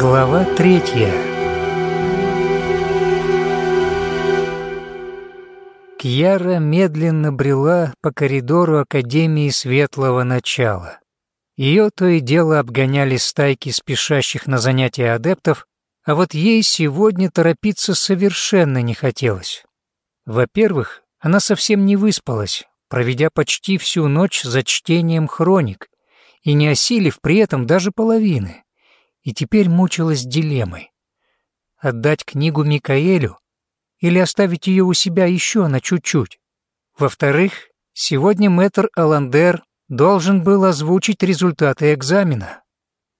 Глава третья Кьяра медленно брела по коридору Академии Светлого Начала. Ее то и дело обгоняли стайки спешащих на занятия адептов, а вот ей сегодня торопиться совершенно не хотелось. Во-первых, она совсем не выспалась, проведя почти всю ночь за чтением хроник и не осилив при этом даже половины, и теперь мучилась дилеммой. Отдать книгу Микаэлю или оставить ее у себя еще на чуть-чуть. Во-вторых, сегодня мэтр Аландер должен был озвучить результаты экзамена.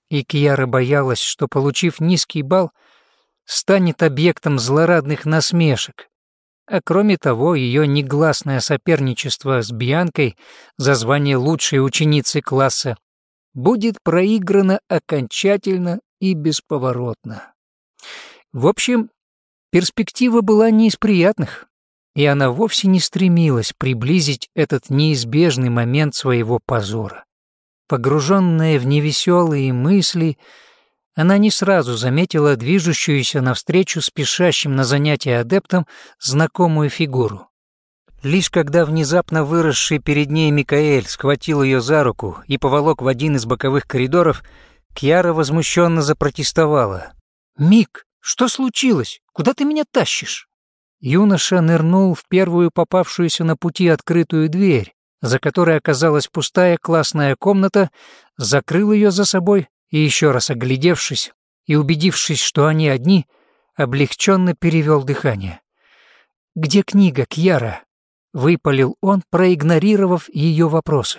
И Кьяра боялась, что, получив низкий балл, станет объектом злорадных насмешек. А кроме того, ее негласное соперничество с Бьянкой за звание лучшей ученицы класса будет проиграно окончательно и бесповоротно. В общем, перспектива была не из приятных и она вовсе не стремилась приблизить этот неизбежный момент своего позора. Погруженная в невеселые мысли, она не сразу заметила движущуюся навстречу спешащим на занятия адептам знакомую фигуру. Лишь когда внезапно выросший перед ней Микаэль схватил ее за руку и поволок в один из боковых коридоров, Кьяра возмущенно запротестовала. «Мик, что случилось? Куда ты меня тащишь?» Юноша нырнул в первую попавшуюся на пути открытую дверь, за которой оказалась пустая классная комната, закрыл ее за собой и, еще раз оглядевшись и убедившись, что они одни, облегченно перевел дыхание. «Где книга, Кьяра?» — выпалил он, проигнорировав ее вопросы.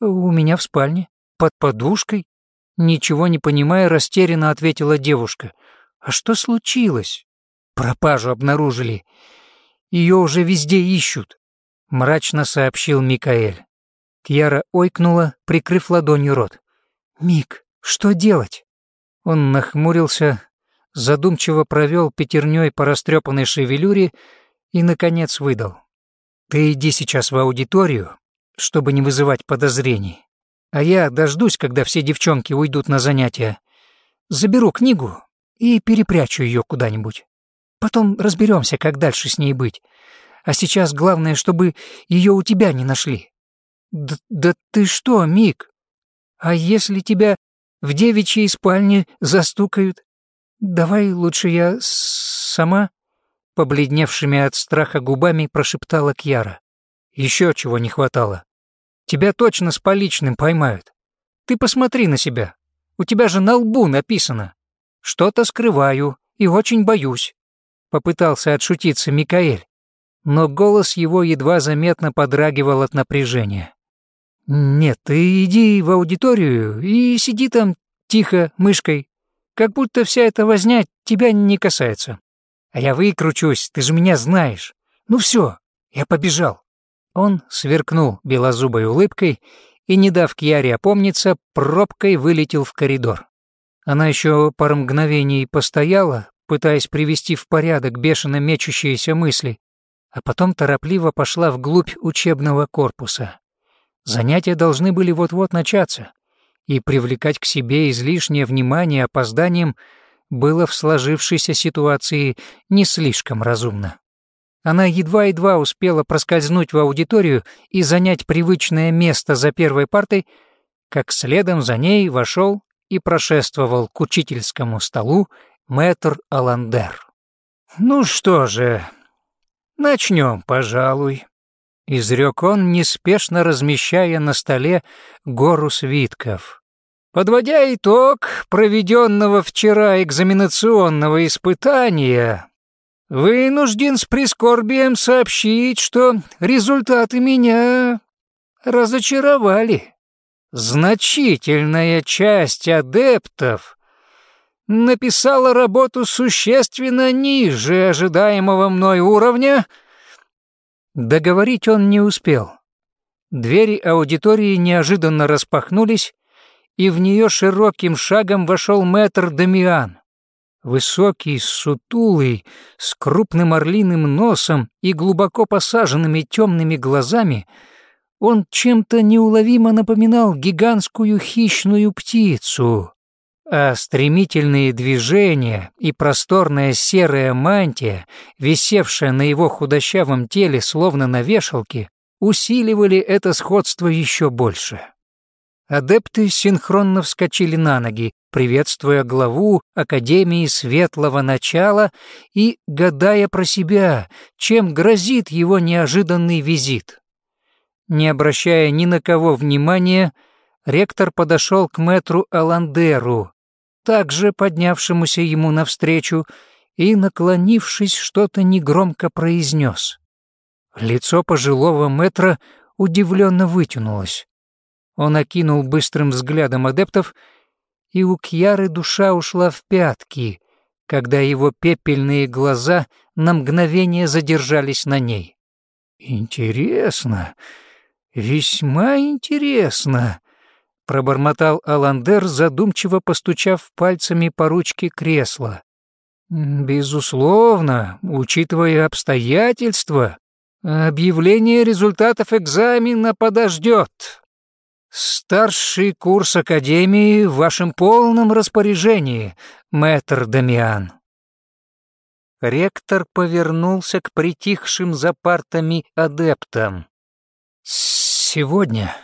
«У меня в спальне, под подушкой». Ничего не понимая, растерянно ответила девушка. «А что случилось?» Пропажу обнаружили. Ее уже везде ищут», — мрачно сообщил Микаэль. Кьяра ойкнула, прикрыв ладонью рот. «Мик, что делать?» Он нахмурился, задумчиво провел пятерней по растрепанной шевелюре и, наконец, выдал. «Ты иди сейчас в аудиторию, чтобы не вызывать подозрений, а я дождусь, когда все девчонки уйдут на занятия, заберу книгу и перепрячу ее куда-нибудь». Потом разберемся, как дальше с ней быть. А сейчас главное, чтобы ее у тебя не нашли. Да, да ты что, Мик? А если тебя в девичьей спальне застукают? Давай лучше я сама, побледневшими от страха губами прошептала Кьяра. Еще чего не хватало. Тебя точно с поличным поймают. Ты посмотри на себя. У тебя же на лбу написано. Что-то скрываю и очень боюсь попытался отшутиться Микаэль, но голос его едва заметно подрагивал от напряжения. «Нет, ты иди в аудиторию и сиди там тихо, мышкой, как будто вся эта возня тебя не касается. А я выкручусь, ты же меня знаешь. Ну все, я побежал». Он сверкнул белозубой улыбкой и, не дав Кьяре опомниться, пробкой вылетел в коридор. Она еще пару мгновений постояла, пытаясь привести в порядок бешено мечущиеся мысли, а потом торопливо пошла вглубь учебного корпуса. Занятия должны были вот-вот начаться, и привлекать к себе излишнее внимание опозданием было в сложившейся ситуации не слишком разумно. Она едва-едва успела проскользнуть в аудиторию и занять привычное место за первой партой, как следом за ней вошел и прошествовал к учительскому столу мэтр Аландер. «Ну что же, начнем, пожалуй», — изрек он, неспешно размещая на столе гору свитков. Подводя итог проведенного вчера экзаменационного испытания, вынужден с прискорбием сообщить, что результаты меня разочаровали. Значительная часть адептов написала работу существенно ниже ожидаемого мной уровня. Договорить он не успел. Двери аудитории неожиданно распахнулись, и в нее широким шагом вошел мэтр Дамиан. Высокий, сутулый, с крупным орлиным носом и глубоко посаженными темными глазами, он чем-то неуловимо напоминал гигантскую хищную птицу. а стремительные движения и просторная серая мантия, висевшая на его худощавом теле словно на вешалке, усиливали это сходство еще больше. Адепты синхронно вскочили на ноги, приветствуя главу Академии Светлого Начала и гадая про себя, чем грозит его неожиданный визит. Не обращая ни на кого внимания, ректор подошел к мэтру Аландеру, также поднявшемуся ему навстречу, и, наклонившись, что-то негромко произнес. Лицо пожилого мэтра удивленно вытянулось. Он окинул быстрым взглядом адептов, и у Кьяры душа ушла в пятки, когда его пепельные глаза на мгновение задержались на ней. «Интересно, весьма интересно», — пробормотал Аландер, задумчиво постучав пальцами по ручке кресла. «Безусловно, учитывая обстоятельства, объявление результатов экзамена подождет. Старший курс Академии в вашем полном распоряжении, мэтр Дамиан». Ректор повернулся к притихшим за партами адептам. «Сегодня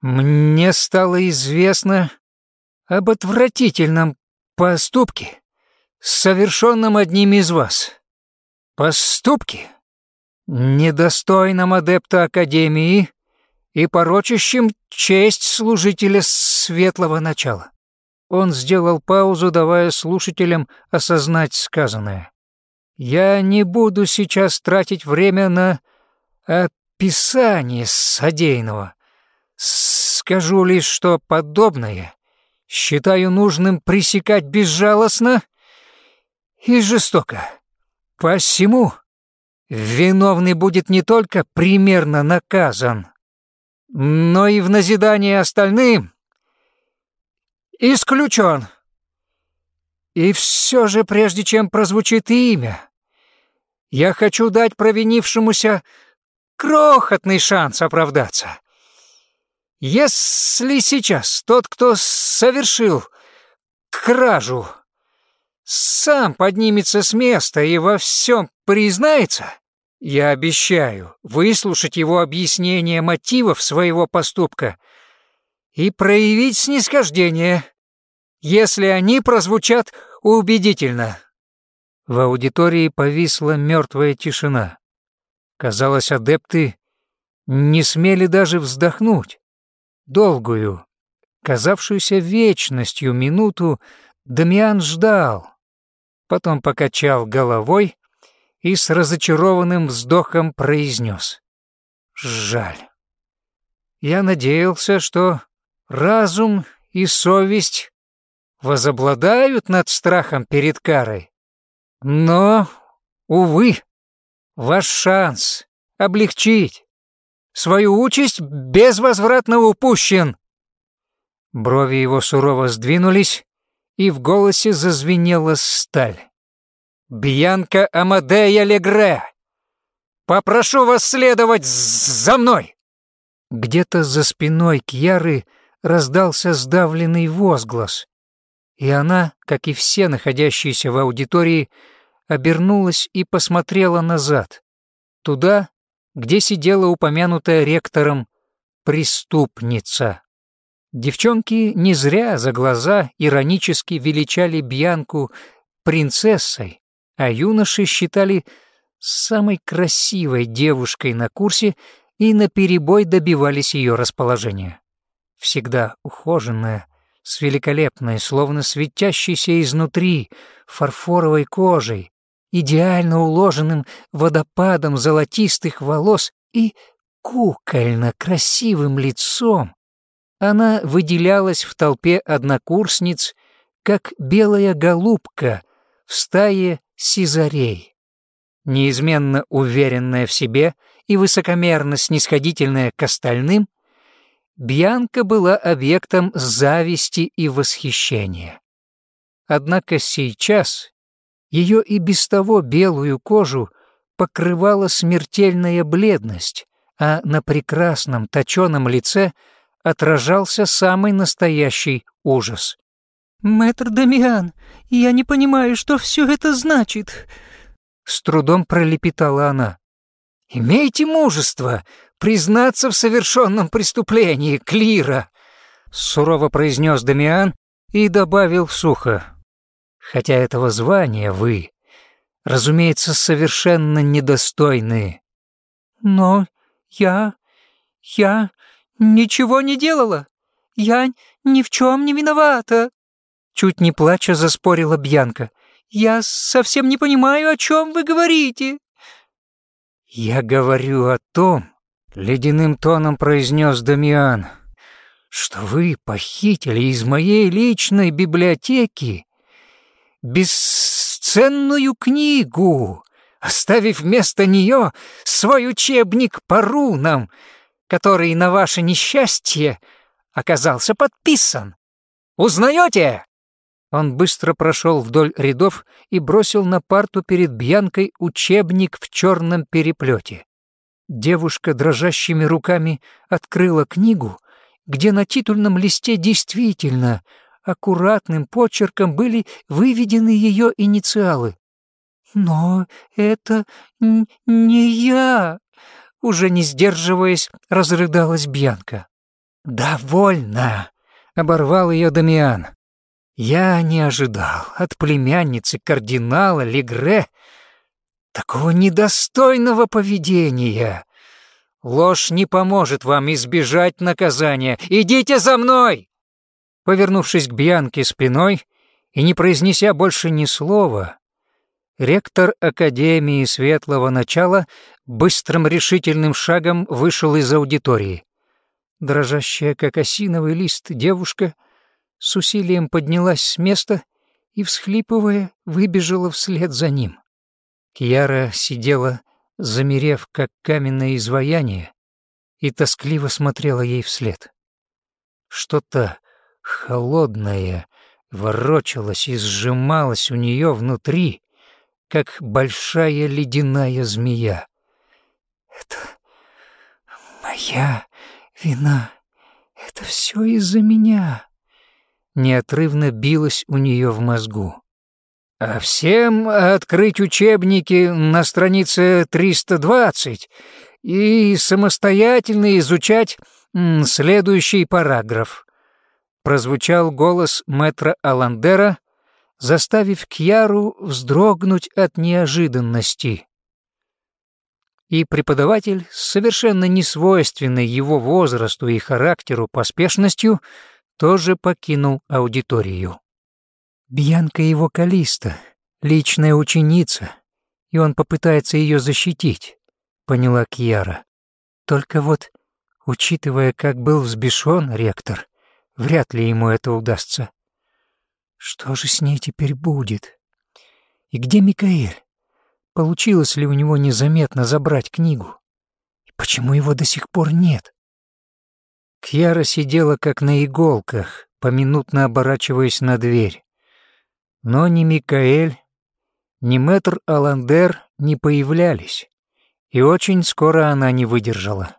мне стало известно об отвратительном поступке, совершенном одним из вас. Поступке, недостойном адепта Академии и порочащим честь служителя светлого начала. Он сделал паузу, давая слушателям осознать сказанное. «Я не буду сейчас тратить время на описание содеянного. Скажу лишь, что подобное считаю нужным пресекать безжалостно и жестоко. Посему виновный будет не только примерно наказан, но и в назидание остальным исключен. И все же, прежде чем прозвучит имя, я хочу дать провинившемуся крохотный шанс оправдаться. Если сейчас тот, кто совершил кражу, сам поднимется с места и во всем признается, я обещаю выслушать его объяснение мотивов своего поступка и проявить снисхождение, если они прозвучат убедительно. В аудитории повисла мертвая тишина. Казалось, адепты не смели даже вздохнуть. Долгую, казавшуюся вечностью минуту, Дамиан ждал, потом покачал головой и с разочарованным вздохом произнес. «Жаль. Я надеялся, что разум и совесть возобладают над страхом перед карой. Но, увы, ваш шанс облегчить свою участь безвозвратно упущен!» Брови его сурово сдвинулись, и в голосе зазвенела сталь. «Бьянка Амадея Легре! Попрошу вас следовать за мной!» Где-то за спиной Кьяры раздался сдавленный возглас, и она, как и все находящиеся в аудитории, обернулась и посмотрела назад, туда, где сидела упомянутая ректором преступница. Девчонки не зря за глаза иронически величали Бьянку принцессой, а юноши считали самой красивой девушкой на курсе и наперебой добивались ее расположения. Всегда ухоженная, с великолепной, словно светящейся изнутри, фарфоровой кожей, идеально уложенным водопадом золотистых волос и кукольно красивым лицом, она выделялась в толпе однокурсниц, как белая голубка в стае сизарей. Неизменно уверенная в себе и высокомерно снисходительная к остальным, Бьянка была объектом зависти и восхищения. Однако сейчас ее и без того белую кожу покрывала смертельная бледность, а на прекрасном точеном лице отражался самый настоящий ужас. «Мэтр Дамиан, я не понимаю, что все это значит», — с трудом пролепетала она. «Имейте мужество признаться в совершенном преступлении, Клира», — сурово произнес Дамиан и добавил сухо. «Хотя этого звания вы, разумеется, совершенно недостойны». «Но я... я ничего не делала. Я ни в чем не виновата», Чуть не плача заспорила Бьянка. «Я совсем не понимаю, о чем вы говорите». «Я говорю о том», — ледяным тоном произнес Дамиан, «что вы похитили из моей личной библиотеки бесценную книгу, оставив вместо нее свой учебник по рунам, который на ваше несчастье оказался подписан. Узнаете?» Он быстро прошел вдоль рядов и бросил на парту перед Бьянкой учебник в черном переплете. Девушка дрожащими руками открыла книгу, где на титульном листе действительно аккуратным почерком были выведены ее инициалы. «Но это не я!» Уже не сдерживаясь, разрыдалась Бьянка. «Довольно!» — оборвал ее Дамиан. Я не ожидал от племянницы кардинала Легре такого недостойного поведения. Ложь не поможет вам избежать наказания. Идите за мной!» Повернувшись к Бьянке спиной и не произнеся больше ни слова, ректор Академии Светлого Начала быстрым решительным шагом вышел из аудитории. Дрожащая, как осиновый лист, девушка — с усилием поднялась с места и, всхлипывая, выбежала вслед за ним. Кьяра сидела, замерев, как каменное изваяние, и тоскливо смотрела ей вслед. Что-то холодное ворочалось и сжималось у нее внутри, как большая ледяная змея. «Это моя вина, это все из-за меня», неотрывно билось у нее в мозгу. «А всем открыть учебники на странице 320 и самостоятельно изучать следующий параграф», прозвучал голос мэтра Аландера, заставив Кьяру вздрогнуть от неожиданности. И преподаватель совершенно несвойственной его возрасту и характеру поспешностью тоже покинул аудиторию. Бьянка его Калиста, личная ученица, и он попытается ее защитить, поняла Кьяра. Только вот, учитывая, как был взбешен ректор, вряд ли ему это удастся. Что же с ней теперь будет? И где Микаэль? Получилось ли у него незаметно забрать книгу? И почему его до сих пор нет? Кьяра сидела как на иголках, поминутно оборачиваясь на дверь. Но ни Микаэль, ни мэтр Аландер не появлялись, и очень скоро она не выдержала.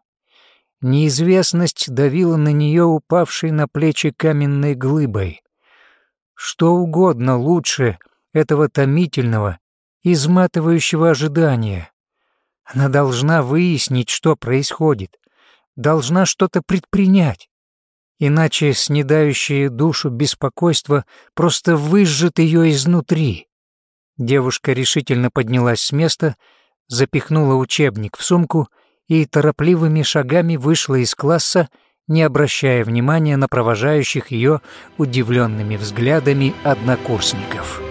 Неизвестность давила на нее упавшей на плечи каменной глыбой. Что угодно лучше этого томительного, изматывающего ожидания. Она должна выяснить, что происходит, должна что-то предпринять. Иначе снедающее душу беспокойство просто выжжет ее изнутри. Девушка решительно поднялась с места, запихнула учебник в сумку и торопливыми шагами вышла из класса, не обращая внимания на провожающих ее удивленными взглядами однокурсников.